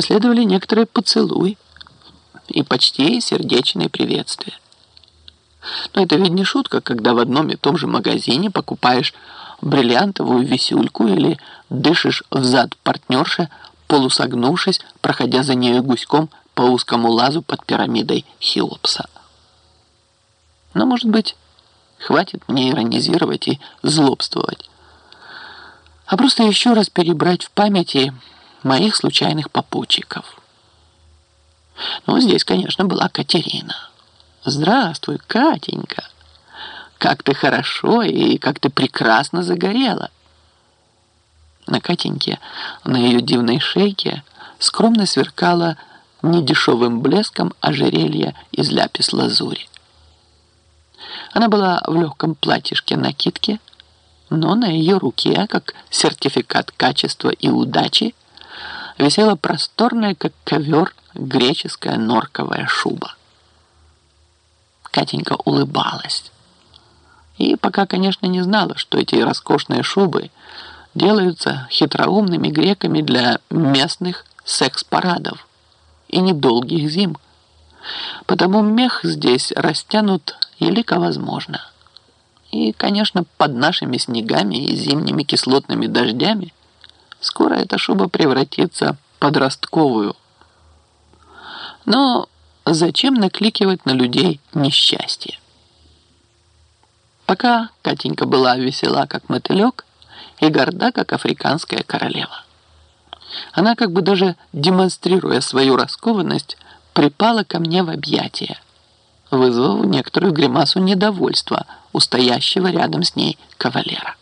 последовали некоторые поцелуи и почти сердечные приветствия. Но это ведь не шутка, когда в одном и том же магазине покупаешь бриллиантовую висюльку или дышишь взад партнерши, полусогнувшись, проходя за нею гуськом по узкому лазу под пирамидой Хеопса. Но, может быть, хватит мне иронизировать и злобствовать, а просто еще раз перебрать в памяти моих случайных попутчиков. Ну, здесь, конечно, была Катерина. Здравствуй, Катенька. Как ты хорошо и как ты прекрасно загорела. На Катеньке, на ее дивной шейке, скромно сверкала недешевым блеском ожерелье из ляпис-лазури. Она была в легком платьишке-накидке, но на ее руке, как сертификат качества и удачи, висела просторная, как ковер, греческая норковая шуба. Катенька улыбалась. И пока, конечно, не знала, что эти роскошные шубы делаются хитроумными греками для местных секс-парадов и недолгих зим. Потому мех здесь растянут елико возможно. И, конечно, под нашими снегами и зимними кислотными дождями скоро эта шуба превратится в подростковую. Но зачем накликивать на людей несчастье? Пока Катенька была весела, как мотылек, и горда, как африканская королева. Она, как бы даже демонстрируя свою раскованность, припала ко мне в объятия, вызвав некоторую гримасу недовольства у стоящего рядом с ней кавалера.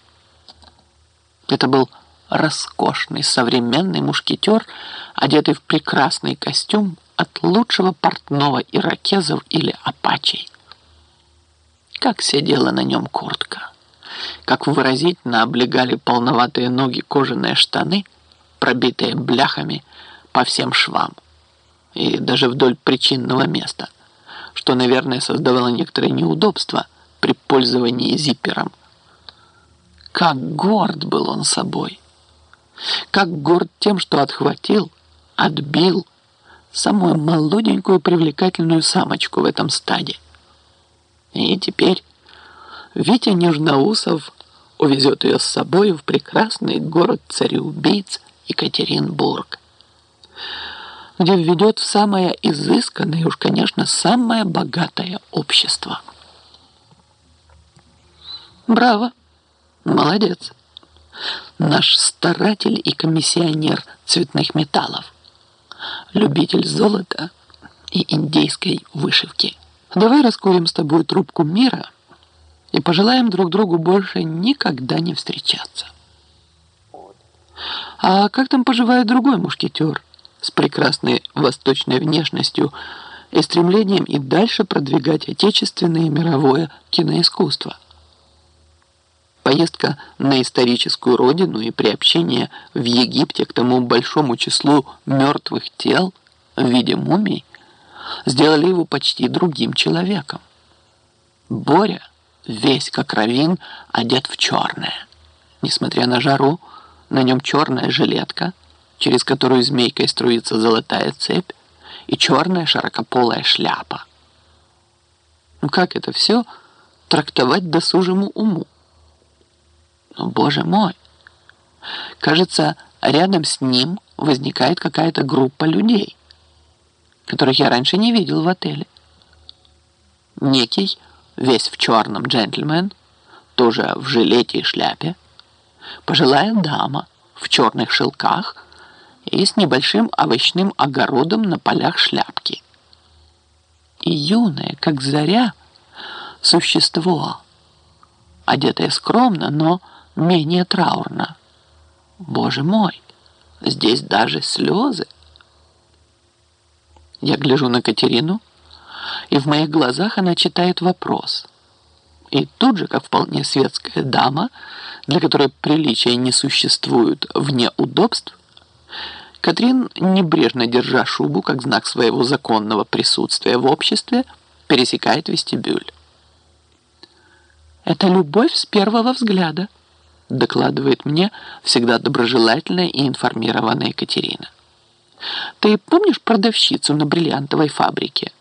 Это был роскошный современный мушкетер, одетый в прекрасный костюм от лучшего портного иракезов или апачей. Как сидела на нем куртка, как выразительно облегали полноватые ноги кожаные штаны, пробитые бляхами по всем швам и даже вдоль причинного места, что, наверное, создавало некоторые неудобства при пользовании зиппером. Как горд был он собой! Как горд тем, что отхватил, отбил самую молоденькую привлекательную самочку в этом стаде. И теперь Витя Нежноусов увезет ее с собой в прекрасный город цареубийц Екатеринбург, где введет в самое изысканное и уж, конечно, самое богатое общество. Браво! Молодец! Наш старатель и комиссионер цветных металлов, любитель золота и индейской вышивки. Давай раскурим с тобой трубку мира и пожелаем друг другу больше никогда не встречаться. А как там поживает другой мушкетер с прекрасной восточной внешностью и стремлением и дальше продвигать отечественное мировое киноискусство? Поездка на историческую родину и приобщение в Египте к тому большому числу мертвых тел в виде мумий сделали его почти другим человеком. Боря, весь как равин, одет в черное. Несмотря на жару, на нем черная жилетка, через которую змейкой струится золотая цепь, и черная широкополая шляпа. Ну как это все трактовать досужему уму? Боже мой, кажется, рядом с ним возникает какая-то группа людей, которых я раньше не видел в отеле. Некий, весь в черном джентльмен, тоже в жилете и шляпе, пожилая дама в черных шелках и с небольшим овощным огородом на полях шляпки. И юное, как заря, существо, одетое скромно, но менее траурно. Боже мой, здесь даже слезы. Я гляжу на Катерину, и в моих глазах она читает вопрос. И тут же, как вполне светская дама, для которой приличия не существуют вне удобств, Катрин, небрежно держа шубу как знак своего законного присутствия в обществе, пересекает вестибюль. Это любовь с первого взгляда докладывает мне всегда доброжелательная и информированная Екатерина. Ты помнишь продавщицу на бриллиантовой фабрике?